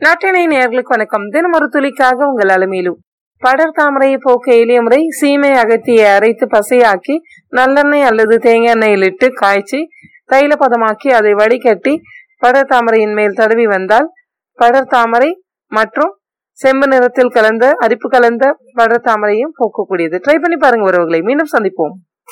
நாட்டினை நேர்களுக்கு வணக்கம். தினம் ஒரு துளிக்காக உங்கள் அலமையிலும். படர் தாமரையை போக்க எளிய முறை சீமை அகத்தியை அரைத்து பசையாக்கி நல்லெண்ணெய் அல்லது தேங்காய் எண்ணெயில் இட்டு காய்ச்சி தைல பதமாக்கி அதை வடிகட்டி படர் தாமரையின் மேல் தடவி வந்தால் படர் தாமரை மற்றும் செம்பு நிறத்தில் கலந்த அரிப்பு கலந்த படர் தாமரையும் போக்கக்கூடியது. ட்ரை பண்ணி பாருங்க உறவுகளை. மீண்டும் சந்திப்போம்.